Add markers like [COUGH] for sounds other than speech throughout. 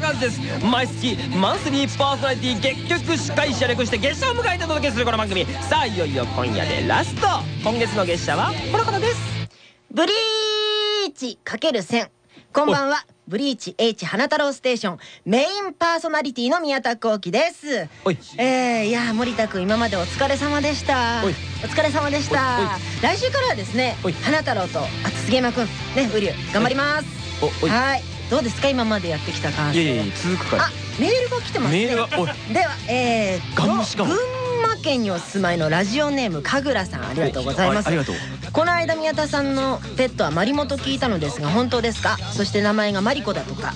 正和です。毎月マンスリーパーソナリティ月局司会者略して月謝を迎えてお届けするこの番組。さあいよいよ今夜でラスト。今月の月謝はこの方です。ブリーチかける1000こんばんは。ブリーチ H 花太郎ステーション。メインパーソナリティの宮田幸喜です。えー、いやー森田君今までお疲れ様でした。お疲れ様でした。来週からはですね花太郎とあと杉山君。ねブリュー頑張ります。はいどうですか？今までやってきた感想いやいや続くから。あメールが来てますね。メールがおい。[LAUGHS] ではえー、ガン無視かも。群馬県にお住まいのラジオネーム神楽さんありがとうございます。あありがとうこの間宮田さんのペットはマリモと聞いたのですが本当ですか？そして名前がマリコだとか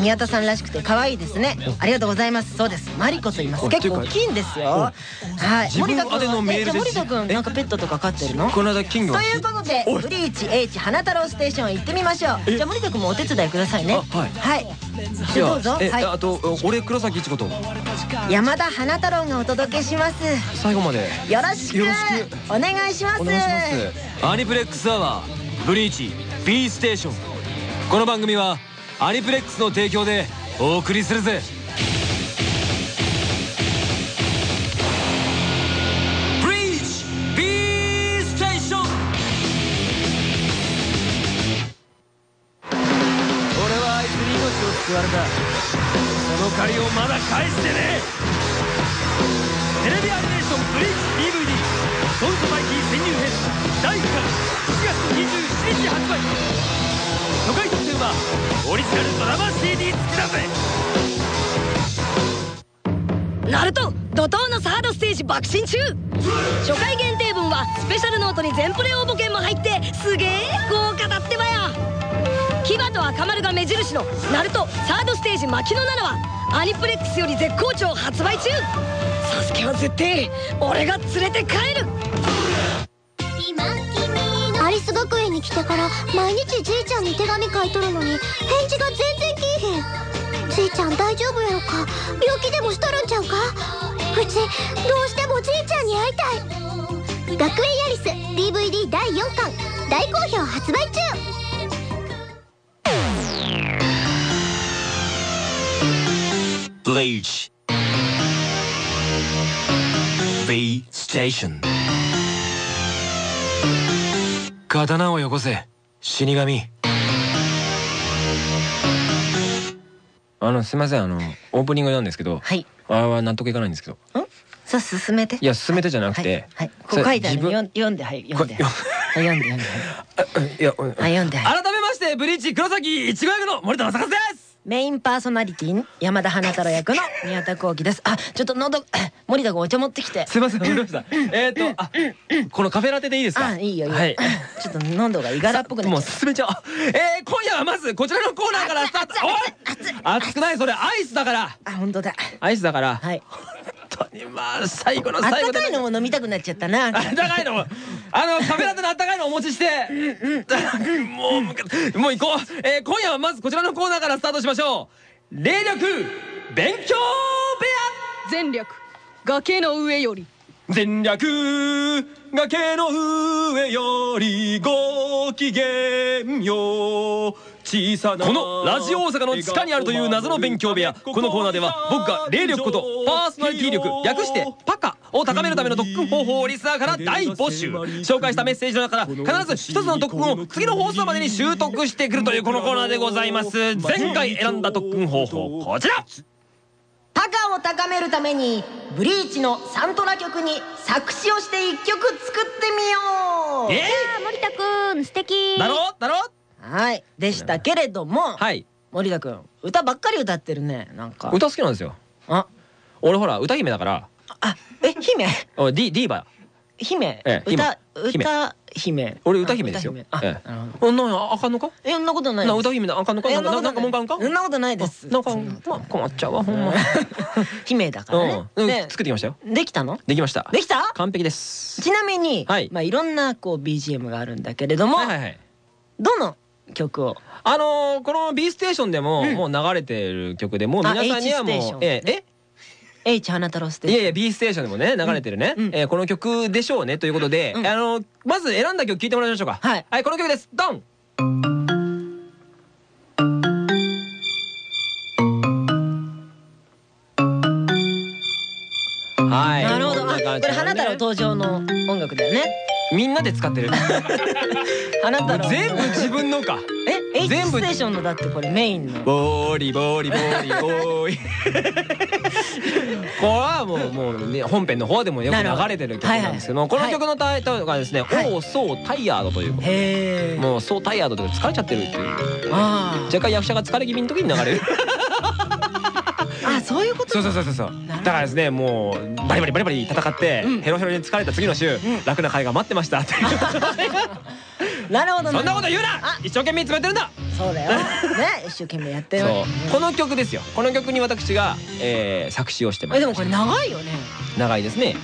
宮田さんらしくて可愛いですね。ありがとうございます。そうです。マリコと言います。お。結構大きいんですよ。はい。自分宛てのメールですえじゃあ森田君なんかペットとか飼ってるの？この間金魚ということでブリーチ H 花太郎ステーション行ってみましょう。え？じゃあ森田君もお手伝いくださいね。あはいどうぞ。えはい。あと俺黒崎一子と。山田花太郎がお届けします。最後まで。よろしく。よろしお願いします。お願いします。アニプレックスアワーブリーチ B ステーション。この番組はアニプレックスの提供でお送りするぜその借りをまだ返してね。テレビアニメーションブリーチ DVD ドンソバイティ潜入編第1巻7月27日発売。初回特典はオリジナルドラマ CD 付きだぜナルト怒涛のサードステージ爆心中。初回限定分はスペシャルノートに全プレ応募券も入ってすげえ豪華だってばよ牙と赤丸が目印のナルトサードステージ牧野7はアニプレックスより絶好調発売中。サスケは絶対俺が連れて帰る。アリス学園に来てから毎日じいちゃんに手紙書いとるのに返事が全然きいへん。じいちゃん大丈夫やろか？病気でもしとるんちゃうか？うちどうしてもじいちゃんに会いたい。学園アリス DVD 第4巻大好評発売中。Bleach B ステーション刀をよこせ。死神。あのすいません。あのオープニングなんですけど。はい。あれは納得いかないんですけど。ん？さあ進めて。いや進めてじゃなくて。はい、はい、こう書いてある。それよん読んではい読んで。こはい読んで読んで。はい読んで。は [LAUGHS] い改めましてブリーチ黒崎いちご役の森田正和ですメインパーソナリティ山田花太郎役の宮田幸喜です。あちょっと喉 [COUGHS] 森田君お茶持ってきて。すいませんわかりました。えっとあこのカフェラテでいいですか？あいいよいいよ、はい。[LAUGHS] ちょっと喉がいがらっぽくなもうっちゃっ進めちゃおう。えー、今夜はまずこちらのコーナーからスタート。熱くない？それアイスだから。たあ本当だ。アイスだから。はい。本当にまあ最後のあっ最後でたかいのも飲みたくなっちゃったな。あったかいのも。あのカフェラテのあったかいのお持ちして。もうむかもう行こう、えー、今夜はまずこちらのコーナーからスタートしましょう。霊力勉強部全力崖の上より。屋全略崖の上よりごきげんよう小さなこのラジオ大阪の地下にあるという謎の勉強部屋。このコーナーでは僕が霊力ことパーソナリティ力略してパカを高めるための特訓方法をリスナーから大募集。紹介したメッセージの中から必ず一つの特訓を次の放送までに習得してくるというこのコーナーでございます。前回選んだ特訓方法こちら。パカを高めるためにブリーチのサントラ曲に作詞をして一曲作ってみよう。え？森田くん素敵。ー、だろ？だろ？はい。でしたけれども、はい。森田君歌ばっかり歌ってるねなんか。歌好きなんですよ。あ？俺ほら歌姫だから。あえ姫？おいディディー。バ姫、ええ歌姫。歌姫。俺歌姫ですよ。あええ。なるほど。あかんのか？えそんなことないな歌姫だあかんのか？えなんかなんか文句あんかそんなことないです。なんかまあ困っちゃうわほんま。[LAUGHS] 姫だからね。作ってきましたよ。できたの？できました。できた？完璧です。ちなみに、はい。まあいろんなこう BGM があるんだけれども、はいはいはい。どの曲を。あのー、この B ステーションでも、もう流れてる曲でもう皆さんにはもうええ？H 花太郎ステーション。いやいや B ステーションでもね流れてるね、うえこの曲でしょうねということで、あのまず選んだ曲聴いてもらいましょうか。はい、はい、この曲です。ドン！はい。なるほど。これ花太郎登場の音楽だよね。みんなで使ってる。[LAUGHS] あなたの。全部自分のか。え？H 全部。ステーションのだってこれメインの。ボーリボーリボーリボーリ。[LAUGHS] これはもうもうね本編の方でもよく流れてる曲なんですけどもこの曲のタイトルがですね「はい。おおそうタイヤード」ということでへえもうそうタイヤードというか疲れちゃってるっていう。あ若干役者が疲れ気味の時に流れる。[LAUGHS] ああそういうことそうそうそうそうそう。なるほど。だからですねもうバリバリバリバリ戦ってうん。ヘロヘロに疲れた次の週ん。楽な会が待ってましたっていう [LAUGHS] なるほどそんなこと言うな！あ。一生懸命詰めてるんだ！そうだよ。[LAUGHS] ね一生懸命やってる。この曲ですよ。この曲に私がえー作詞をしてまえすでもこれ長いよね。長いですね。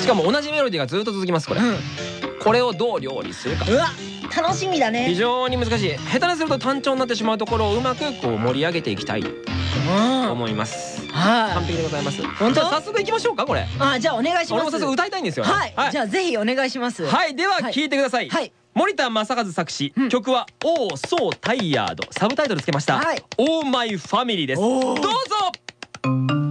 しかも同じメロディーがずっと続きますこれ。うん。これをどう料理するか。うわ楽しみだ非ね常に難しい。下手にすると単調になってしまうところをうまくこう盛り上げていきたいとうん。思います。は完璧でございます。本当？早速いきましょうかこれ。いあじゃあお願いします。俺も早速歌いたいんですよ。ねはい。じゃあぜひお願いします。はい。でははい。聞いてください。はい森田正和作詞うん。曲は「おおそうタイヤード」サブタイトルつけました。はい「オーマイファミリー」ですどうぞ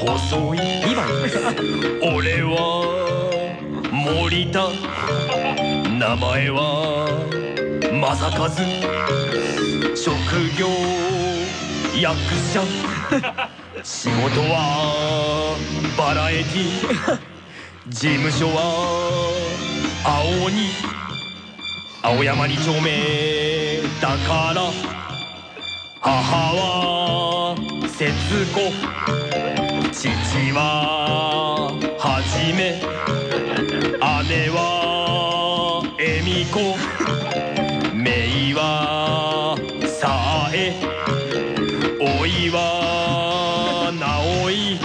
細い2番。俺は森田。名前は正和。職業役者。仕事はバラエティ。事務所は青鬼。青山二丁目だから。母は節子。父ははじめ姉は恵美子。姪はさえおいは直井。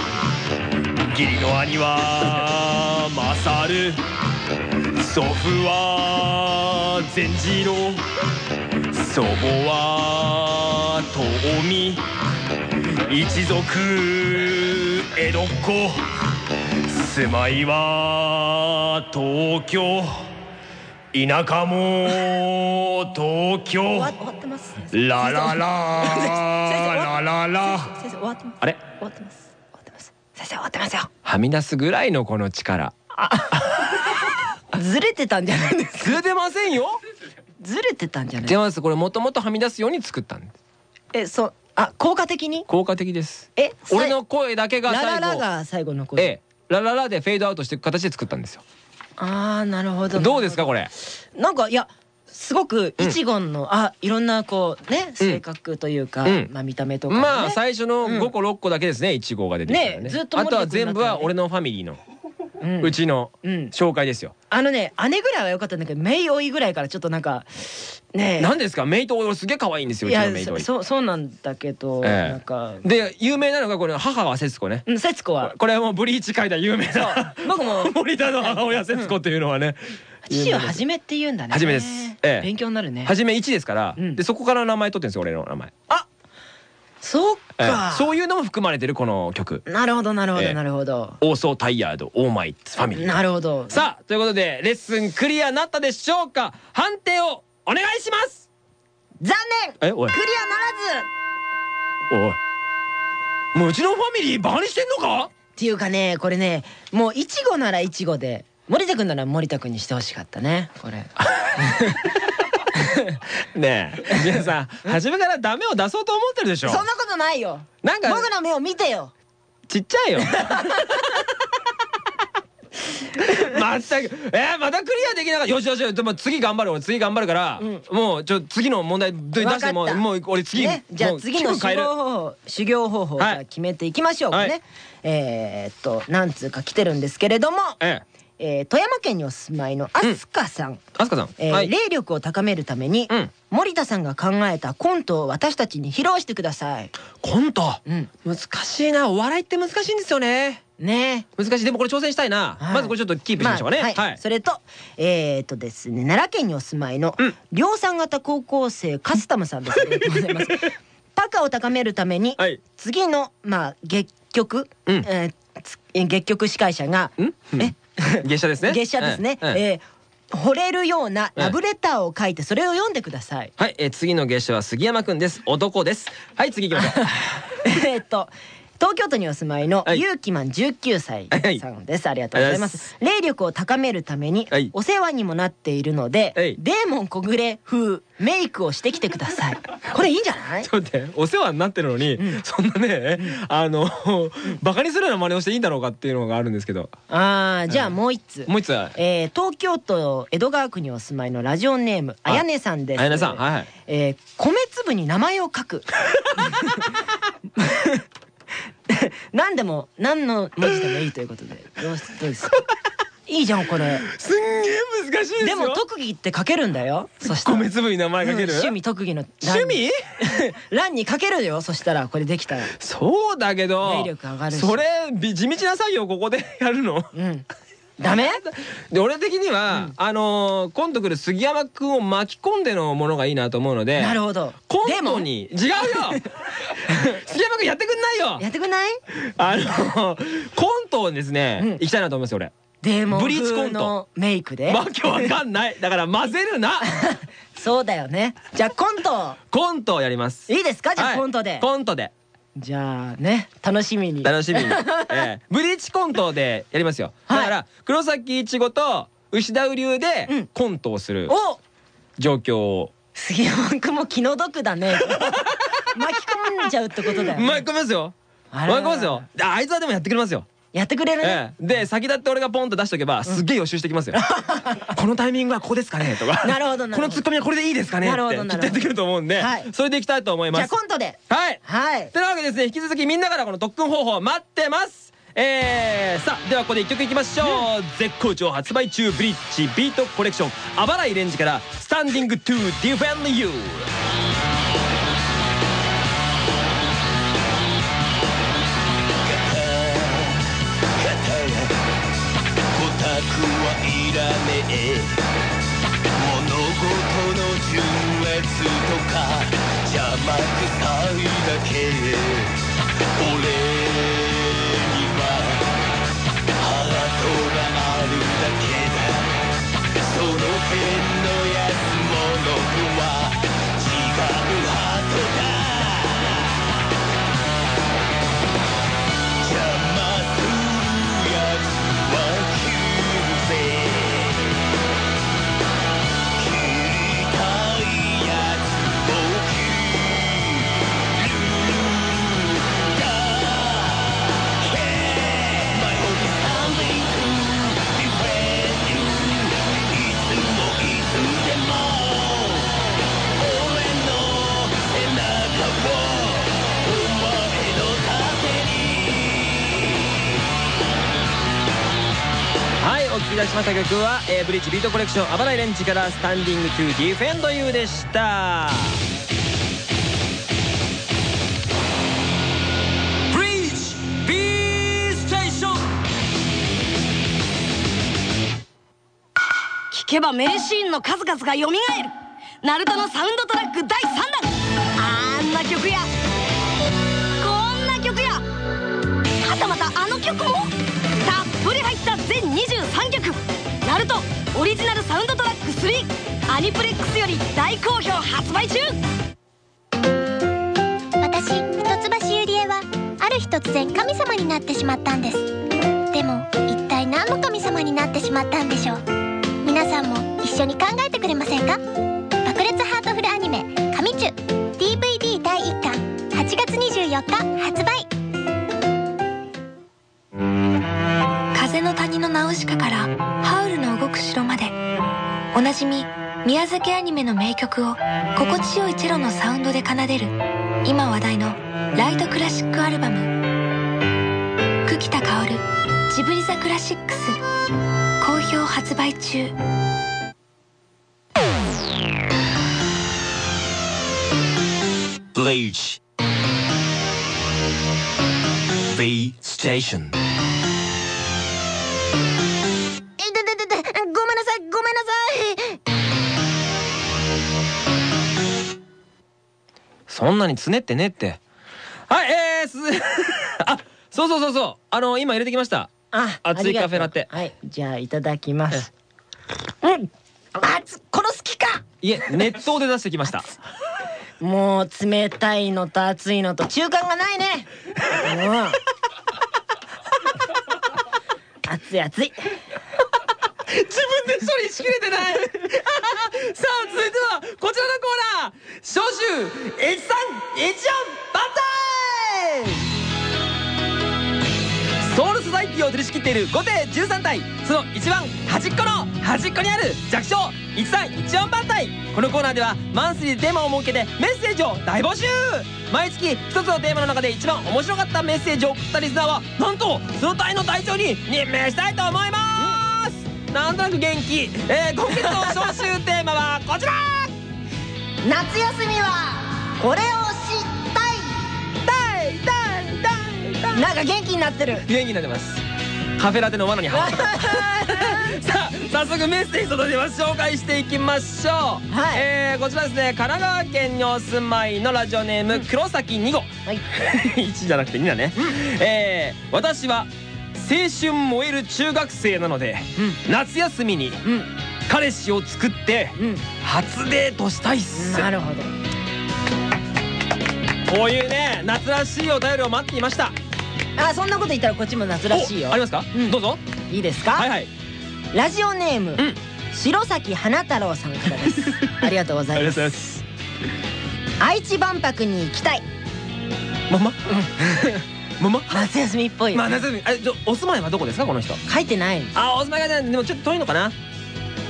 義理の兄は勝。祖父は善次郎。祖母は遠見一族江戸っ子住まいは東京田舎も東京。ララララララ。あれ終わってます終わってます先生終わってますよはみ出すぐらいのこの力ずれてたんじゃないですかずれてませんよずれてたんじゃない違いますこれもともとはみ出すように作ったんですえそうあ効果的に？効果的です。え俺の声だけがララ最後。ラが最後の声。ええ。ラララでフェードアウトしていく形で作ったんですよ。ああなるほど。どうですかこれ？なんかいやすごくうん。一言の、あいろんなこうね性格というか、うん。まあ見た目とか、ね、まあ最初のうん。5個6個だけですね1号が出てきたらね。ねずっとあとは全部は俺のファミリーのうちのうん。紹介ですよ。あのね姉ぐらいは良かったんだけど姪追いぐらいからちょっとなんかねえ。何ですか？メイト俺すげえ可愛いんですようちのメイトそそうそうなんだけど、ええ。なんか。で有名なのがこれ母は節子ね。うん節子は。これはもうブリーチ界では有名な僕も。[LAUGHS] 森田の母親節子っていうのはね。父ははじめって言うんだね。はじめです。ええ。勉強になるね。はじめ1ですから。うん。でそこから名前取ってるんですよ俺の名前そうええか、そういうのも含まれてるこの曲。なるほどなるほええ。どなるほど、オーソータイヤードオーマイファミリー。なるほど。さあということでレッスンクリアなったでしょうか？判定をお願いします！残念。えおい。クリアならず。おい。もううちのファミリーバカにしてんのか？っていうかねこれねもういちごならいちごで森田君なら森田君にしてほしかったねこれ [LAUGHS] [LAUGHS] ねえ。皆さん初めからダメを出そうと思ってるでしょ？そんなことないよ。なんか僕の目を見てよ。ちっちゃいよ。まったく。えー、またクリアできなかった。よしよしでも次頑張る。俺次頑張るから、うん。もうちょ次の問題出してもうもう俺次、ね、じゃあ次の修行方法修行方法決めていきましょうかね、はい。えーっと何通か来てるんですけれども、えええー富山県にお住まいのアスカさん、あすかさん、えーはい。霊力を高めるために、うん。森田さんが考えたコントを私たちに披露してください、コント？うん、難しいな。お笑いって難しいんですよね。ね。難しい。でもこれ挑戦したいな。はい。まずこれちょっとキープしましょうかね。まあはい。それとえーっとですね奈良県にお住まいのうん。量産型高校生カスタムさんです。ありがとうございます。[LAUGHS] パカを高めるためにはい。次のまあ月曲うん。えーつ月曲司会者がん。え [LAUGHS] 月謝ですね。月謝ですね。えー惚れるようなラブレターを書いてそれを読んでください。はい、えー次の月謝は杉山くんです。男です。はい次行きましょう。[LAUGHS] えーっと東京都にお住まいのはいゆうきマン19歳さんです。ありがとうございます。霊力を高めるためにはいお世話にもなっているので、はいデーモン小暮風メイクをしてきてください。[LAUGHS] これいいんじゃない？ちょっとお世話になってるのに、そんなね、あの、バカにするような真似をしていいんだろうかっていうのがあるんですけどああ、じゃあもう一つ。もう一つは？えー東京都江戸川区にお住まいのラジオネームあやねさんです。あやねさんはいはいえー米粒に名前を書く。[LAUGHS] [LAUGHS] 何でも何の文字でもいいということでどうしどうです？か。いいじゃんこれ。すんげえ難しいでも特技って書けるんだよ。そしたら米粒に名前かける、うん趣味特技の欄趣味？[LAUGHS] 欄に書けるよ。そしたらこれできたら。そうだけど霊力上がるしそれび地道な作業をここでやるの？うん。ダメ？で俺的には、あのー今度来る杉山くんを巻き込んでのものがいいなと思うのでなるほど。コントに違うよ [LAUGHS] 杉山くんやってくんないよやってくんない？あのコントをですね、うん行きたいなと思いますよ俺デーモンブリーチコント風のメイクで。わけわかんないだから混ぜるな [LAUGHS] そうだよね。じゃあコントコントをやりますいいですか？じゃはいあコントで。コントでじゃあね楽しみに。楽しみに、[LAUGHS] ええ。ブリーチコントでやりますよ、はい。だから黒崎いちごと牛田雨竜でうん。コントをするお！状況を。杉山君も気の毒だね。[LAUGHS] 巻き込んじゃうってことだよね。巻き込みますよ。巻き込みますよ。であいつはでもやってくれますよやってくれるね。ええ。で先立って俺がポンと出しとけばすっげえ予習してきますよ。[LAUGHS] このタイミングはここですかね？とか。なるほどこのツッコミはこれでいいですかね？ってきっとやってくると思うんで。はい。それでいきたいと思いじゃあますコントで。はい。はい。というわけでですね引き続きみんなからこの特訓方法待ってます。えー、さあではここで一曲いきましょう、絶好調発売中ブリッジビートコレクションあばらいレンジからスタンディングトゥディフェンドユーねえ物事の順列とか邪魔くさいだけ。俺にはハートがあるだけだ。その手お聴き出しました曲は、えーブリッジビートコレクションあばらいレンジからスタンディングトゥディフェンドユーでした。ブリッジ B ステーション。聞けば名シーンの数々が蘇る。ナルトのサウンドトラック第3弾。あんな曲や。こんな曲や。はたまたあの曲も。リジナルサウンドトラック3アニプレックスより大好評発売中。私一橋ゆりえはある日突然神様になってしまったんです。でも一体何の神様になってしまったんでしょう？皆さんも一緒に考えてくれませんか？爆裂ハートフルアニメ「神チュ」DVD 第1巻8月24日発売。風の谷のナウシカからおなじみ宮崎アニメの名曲を心地よいチェロのサウンドで奏でる今話題のライトクラシックアルバム。久喜田薫ジブリザクラシックス。好評発売中。Bleach. B Station. いそんなにつねってねって。はいえー、す [LAUGHS] あそうそうそうそう。あの今入れてきました。あ熱いカフェラテ。はいじゃあいただきます。うんあつこの好きか。いえ熱湯で出してきました。[LAUGHS] もう冷たいのと熱いのと中間がないね。も [LAUGHS] う熱い熱い自分で処理しきれてない。[LAUGHS] さあ続いてはこちらのコーナー。召集 H3 H4 万歳ソウル。ソサイティを取り仕切っている5艇13体その一番端っこの端っこにある弱小1314番隊。このコーナーではマンスリーでテーマを設けてメッセージを大募集。毎月一つのテーマの中で一番面白かったメッセージを送ったリスナーはなんとその隊の隊長に任命したいと思います。なんとなく元気、えー、今月の招集テーマはこちら。夏休みはこれを知ったい。タイタイタイタイなんか元気になってる。元気になってます。カフェラテの罠にはまった。[LAUGHS] さあ早速メッセージ届いてます紹介していきましょう。はい。えー、こちらですね神奈川県にお住まいのラジオネーム黒崎2号。はい。[LAUGHS] 1じゃなくて2だね、えー、私は青春燃える中学生なので、夏休みにうん。彼氏を作ってうん。初デートしたいっす。なるほど。こういうね夏らしいお便りを待っていました。あそんなこと言ったらこっちも夏らしいよ。おありますか、うん。どうぞ。いいですか、はいはい。ラジオネーム、ん。白崎花太郎さんからです。[LAUGHS] ありがとうございます。ます。愛知万博に行きたい。ママママ夏休みっぽいよまあ夏休み。あじゃお住まいはどこですかこの人？書いてないあお住まいがねでもちょっと遠いのかな？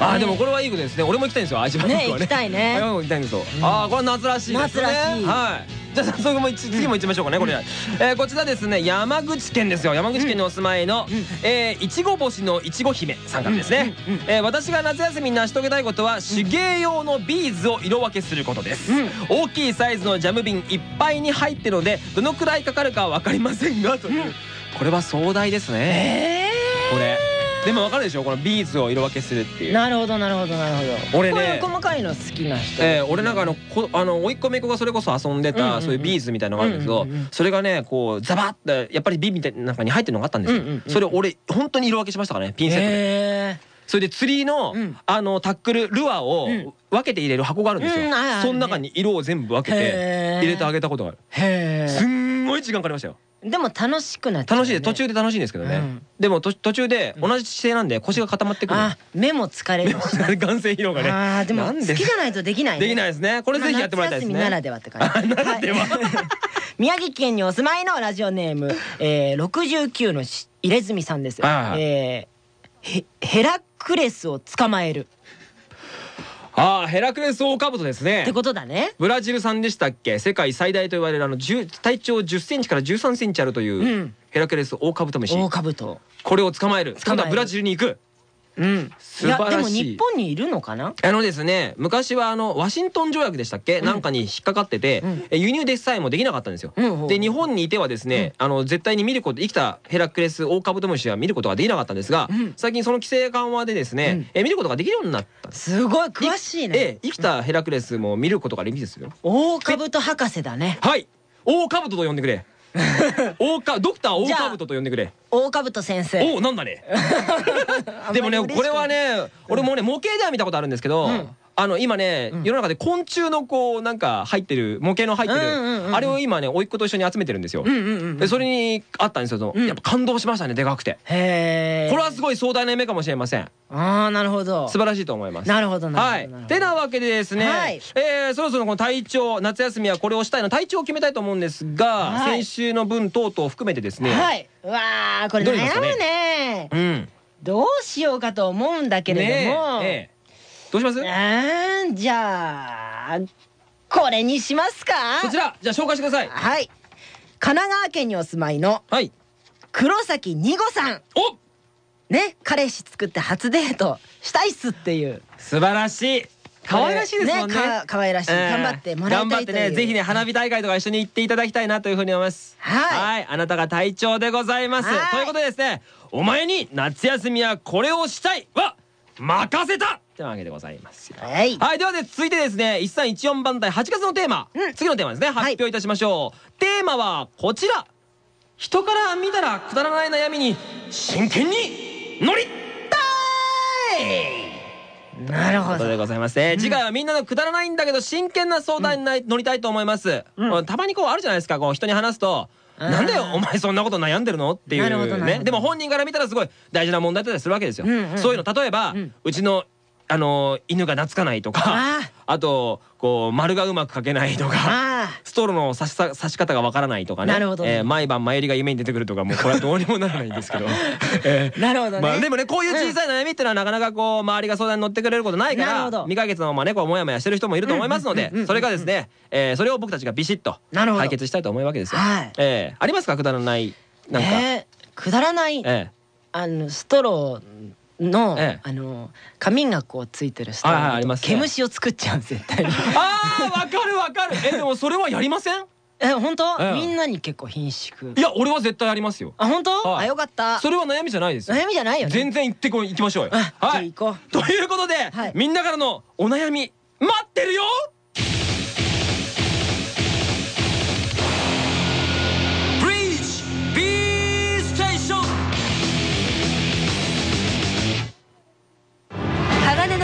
あでもこれはいいことですね。俺も行きたいんですよ。愛知万博はね。ね行きたいね。行きたいんですよ。ああこれ夏らしいですね。夏らしい。はいじゃあ早速も次も行ってみましょうかねこれ。えーこちらですね山口県ですよ。山口県にお住まいのえーいちご星のいちご姫さんからですね。えー私が夏休みに成し遂げたいことは手芸用のビーズを色分けすることです。大きいサイズのジャム瓶いっぱいに入ってるのでどのくらいかかるかは分かりませんがという。これは壮大ですね。えこれでも分かるでしょ？このビーズを色分けするっていう。なるほどなるほどなるほど。俺ね。細かいの好きな人。えー、俺なんかあのこあの甥っ子姪っ子がそれこそ遊んでたそういうビーズみたいなのがあるんですけどそれがねこうザバッてやっぱり瓶みたいな中に入ってるのがあったんですよ。それ俺本当に色分けしましたからねピンセットで。へそれで釣りのうん。あのタックルルアーをうん。分けて入れる箱があるんですよ。うんその中に色を全部分けて入れてあげたことがある。えすんごい時間かかりましたよでも楽しくなっちゃうね。楽しい。で途中で楽しいんですけどね。うん。でもと途中で同じ姿勢なんで腰が固まってくる。あ目も疲れる。しな眼性疲労がね。あーでも好きじゃないとできないね。できないですね。これぜひやってもらいたいですね。夏休みならではって感じ。ならでは。はい。[LAUGHS] 宮城県にお住まいのラジオネーム、えー、69のし入れ墨さんです。えーヘヘラクレスを捕まえるああヘラクレスオオカブトですね。ってことだね。ブラジル産でしたっけ？世界最大と言われるあの10体長10センチから13センチあるという、うん。ヘラクレスオオカブトムシオオカブトこれを捕まえる。捕まえる。今度はブラジルに行くうん。素晴らしい。やでも日本にいるのかな？あのですね昔はあのワシントン条約でしたっけ、なんかに引っかかってて、うん。え輸入でさえもできなかったんですよ、うんで日本にいてはですね、あの絶対に見ること生きたヘラクレスオオカブトムシは見ることができなかったんですが、うん。最近その規制緩和でですね、うん。え見ることができるようになったす。すごい詳しいえねえ生きたヘラクレスも見ることができるんですよ。オオカブト博士だね。はい。オオカブトと呼んでくれオオカドクターオオカブトと呼んでくれ。オオカブト先生。おおなんだね。[LAUGHS] でもねこれはね俺もね模型では見たことあるんですけど、うんあの今ね、世の中で昆虫のこうなんか入ってる模型の入ってる、うんうんうんあれを今ね甥っ子と一緒に集めてるんですよ、うんうんうんでそれにあったんですよ、うん。やっぱ感動しましたねでかくて。へえこれはすごい壮大な夢かもしれません。ああなるほど。素晴らしいと思います。なるほどなはい。てなわけでですね、はい。えーそろそろこの体調夏休みはこれをしたいの体調を決めたいと思うんですが、はい。先週の分等々を含めてですね、はい。うわあ、これ悩むね？うん。どうしようかと思うんだけれども。ねえええどうします？うーんじゃあこれにしますか？こちらじゃあ紹介してください。はい。神奈川県にお住まいのはい。黒崎二吾さん。おね、彼氏作って初デートしたいっすっていう。素晴らしい。可愛らしいですもんね。か可愛らしい。頑張ってもらいたい頑張ってねぜひね花火大会とか一緒に行っていただきたいなというふうに思います。はいあなたが隊長でございます。はい。ということでですねお前に夏休みはこれをしたいは任せたってわけでございますよ。はい。はいではね続いてですね1314番隊8月のテーマ、うん。次のテーマですね。発表いたしましょう、テーマはこちら。人から見たらくだらない悩みに真剣に乗りたい。なるほど。でございますね、次回はみんなのくだらないんだけど真剣な相談にな乗りたいと思います、うん。たまにこうあるじゃないですか。こう人に話すとなんでお前そんなこと悩んでるのっていうね。でも本人から見たらすごい大事な問題だったりするわけですよ、うんうん。そういうの例えば、ううんちのあの犬が懐かないとかああとこう丸がうまく書けないとかあストローの差しさ差し方がわからないとかね。なるほどね。えー毎晩前入りが夢に出てくるとかもうこれはどうにもならないんですけど、[LAUGHS] えなるほどね。まあでもねこういう小さい悩みっていうのはなかなかこう周りが相談に乗ってくれることないから未解決のままねこうモヤモヤしてる人もいると思いますのでそれがですねえーそれを僕たちがビシッと解決したいと思うわけですよ。はい。えーありますか？くだらないなんか。えーくだらないえ。あのストローの、ええ。あの紙がこうついてるストロはいね。毛虫を作っちゃう絶対に。えあーわかるわかる。えでもそれはやりません？え本当、ええ。みんなに結構貧縮いや俺は絶対やりますよ。あ本当、はい。あよかった。それは悩みじゃないですよ。悩みじゃないよね。全然行ってこい行きましょうよ。はい。行こう。ということで、はい。みんなからのお悩み待ってるよ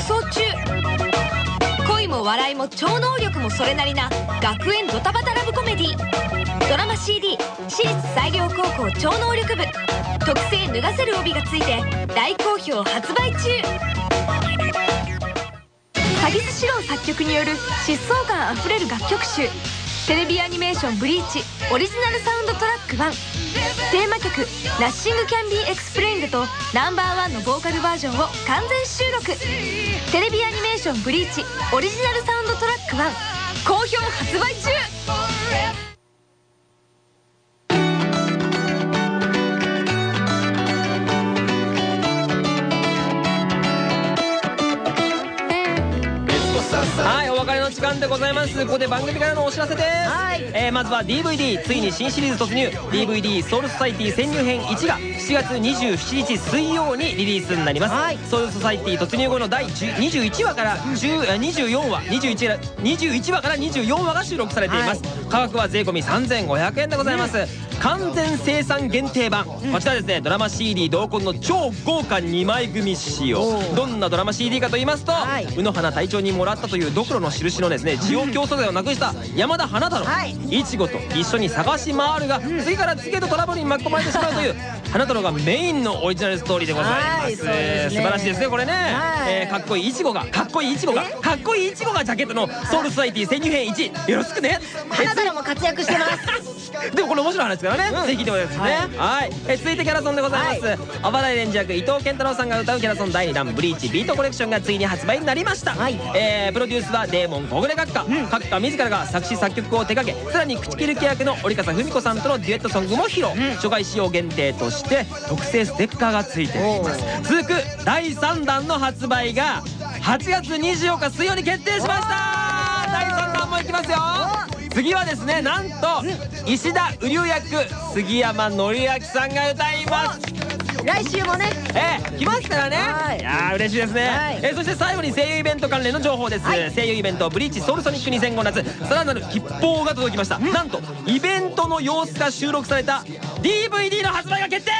中恋も笑いも超能力もそれなりな学園ドタバタラブコメディ。ドラマ CD 私立西陵高校超能力部。特製脱がせる帯がついて大好評発売中。鷺巣詩郎作曲による疾走感あふれる楽曲集。テレビアニメーション「ブリーチ」オリジナルサウンドトラック1テーマ曲「 Nothing Can Be Explained」と Number One のボーカルバージョンを完全収録。テレビアニメーション「ブリーチ」オリジナルサウンドトラック1好評発売中。でございます。ここで番組からのお知らせです、はい。えーまずは DVD ついに新シリーズ突入。DVD ソウルソサイティ潜入編1が7月27日水曜にリリースになります、はい。ソウルソサイティ突入後の第10 21話から10あ24話21話21話から24話が収録されています、価格は税込み3500円でございます、完全生産限定版、こちらですねドラマ CD 同梱の超豪華2枚組仕様。どんなドラマ CD かと言いますと、はい。宇野花隊長にもらったというドクロの印のですねジオ競争剤をなくした山田花太郎、はい。いちごと一緒に探し回るが、次から次へとトラブルに巻き込まれてしまうという花太郎がメインのオリジナルストーリーでございます,、はい素晴らしいですねこれね、はい。えーかっこいいいちごがかっこいいいちごがかっこいいいちごがジャケットのソウルソサイティ潜入編1よろしくね。花太郎も活躍してますでもこれ面白い話ですからね、うん。ぜひ聞いてもらいたいですね。はい、え続いてキャラソンでございます、アバダイレンジ役伊藤健太郎さんが歌うキャラソン第2弾「ブリーチビートコレクション」がついに発売になりました、はい。えープロデュースはデーモン小暮閣下、閣下自らが作詞作曲を手掛けさらに口切る木役の折笠文子さんとのデュエットソングも披露、初回使用限定として特製ステッカーがついております。続く第3弾の発売が8月24日水曜に決定しました。第3弾もいきますよ次はですねなんと石田瓜生役杉山紀明さんが歌います。来週もね。えー、来ますからね、はい。い、やー嬉しいですね、はい。えーそして最後に声優イベント関連の情報です、はい。声優イベント「ブリーチソウルソニック2005夏」さらなる吉報が届きました、なんとイベントの様子が収録された DVD の発売が決定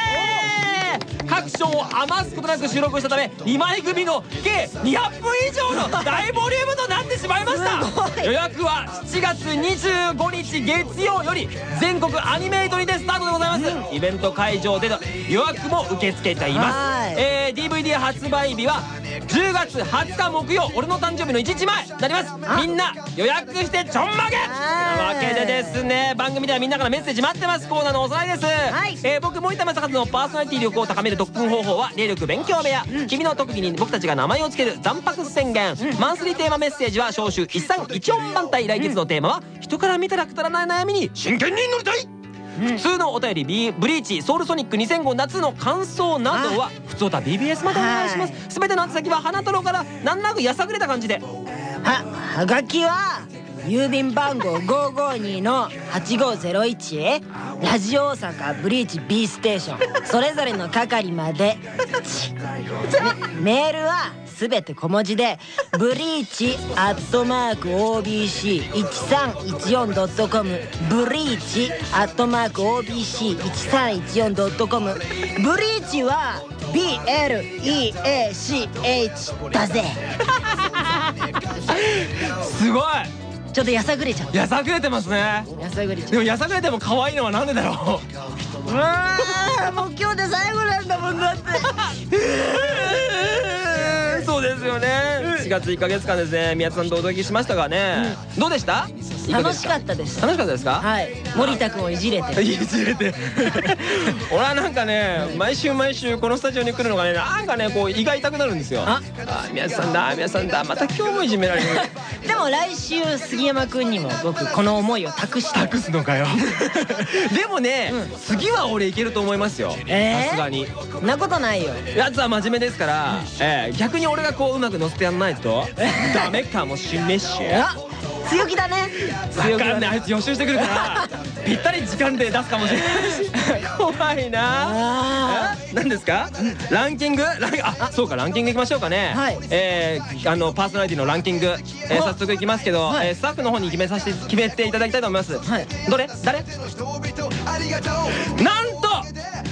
かっクションを余すことなく収録したため2枚組の計200分以上の大ボリュームとなってしまいました。予約は7月25日月曜より全国アニメイトにてスタートでございます、イベント会場での予約も受け付けています。はい。えー DVD 発売日は10月20日木曜俺の誕生日の1日前になります。みんな予約してちょんまげ。なわけでですね番組ではみんなからメッセージ待ってますコーナーのおさらいです、い。えー僕森田正和のパーソナリティ力を高める特訓方法は霊力勉強部屋、君の特技に僕たちが名前を付ける残白宣言、マンスリーテーマメッセージは召集一三一音番隊来月のテーマは人から見たらくだらない悩みに真剣に乗りたい。普通のお便りビブリーチソウルソニック2005夏の感想などは普通た BBS までお願いします。すべての宛先は花太郎から難なくやさぐれた感じで。ははがきは郵便番号552の8501へラジオ大阪ブリーチ B ステーション。それぞれの係まで。メメールはすべて小文字でブリーチアットマーク OBC1314.com ブリーチアットマーク OBC1314.com ブリーチは BLEACH だぜ。すごい。ちょっとやさぐれちゃっやさぐれてますね。たやさぐれちゃっでもやさぐれても可愛いのはなんでだろう。た [LAUGHS] うわーもう今日で最後なんだもんだって。[LAUGHS] そうですよね。4月1ヶ月間ですね。宮津さんとお届けしましたがね。どうでした？楽しかったです。楽しかったですか？はい。森田君をいじれて。[LAUGHS] いじれて。[LAUGHS] 俺はなんかね毎週毎週このスタジオに来るのがねなんかねこう胃が痛くなるんですよ。あ。あ宮津さんだ宮津さんだ。また今日もいじめられる。[LAUGHS] でも来週杉山君にも僕この思いを託して。託すのかよ。でもね、次は俺いけると思いますよ。えー？さすがに。そんなことないよ。やつは真面目ですから、えー逆に俺がこううまく乗せてやんないとダメかもしんねっしあ強気だね。わかんない。あいつ予習してくるから [LAUGHS] ぴったり時間で出すかもしれない。し怖いな。何ですか？ランキング？ランあそうかランキングいきましょうかね。はい。えーあのパーソナリティのランキング。え早速いきますけどはい。えースタッフの方に決めさせて決めていただきたいと思います。はい。どれ？誰？なんと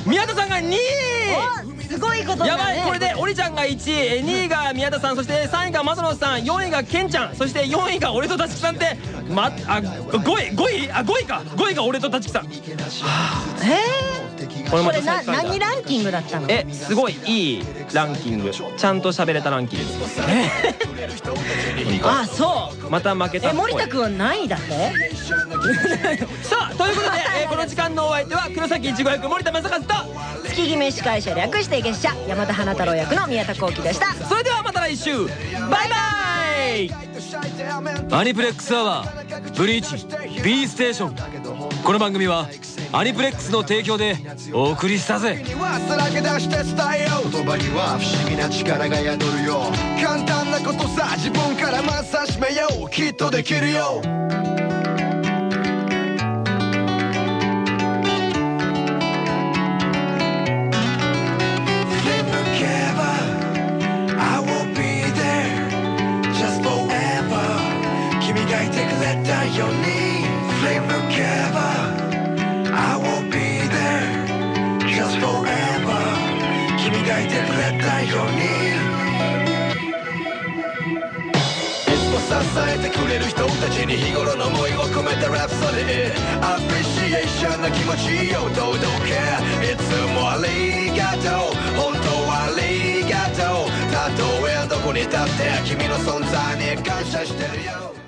宮田さんが2位。ーすごいことだね。やばい。これでおりちゃんが1位2位が宮田さんそして3位が松野さん4位がケンちゃんそして4位が俺と立木さんってまあ5位5位あ5位か。5位が俺と立木さん。えこれー、これな何ランキングだったの？えすごいいいランキング。ちゃんと喋れたランキングあそう。また負けたっえ森田君は何位だって？[LAUGHS] さあということで、えーこの時間のお相手は黒崎一護役森田正和と月決め司会者略して月謝山田花太郎役の宮田幸喜でした。それではまた来週。バイバイ。アニプレックスアワーブリーチ B ステーション。この番組はアニプレックスの提供でお送りしたぜ。言葉には不思議な力が宿るよ。簡単なことさ自分からまず始めよう。きっとできるよに日頃の思いを込めたラプソディ。アプリシエーションの気持ちを届け。いつもありがとう。本当はありがとう。たとえどこに立って君の存在に感謝してるよ。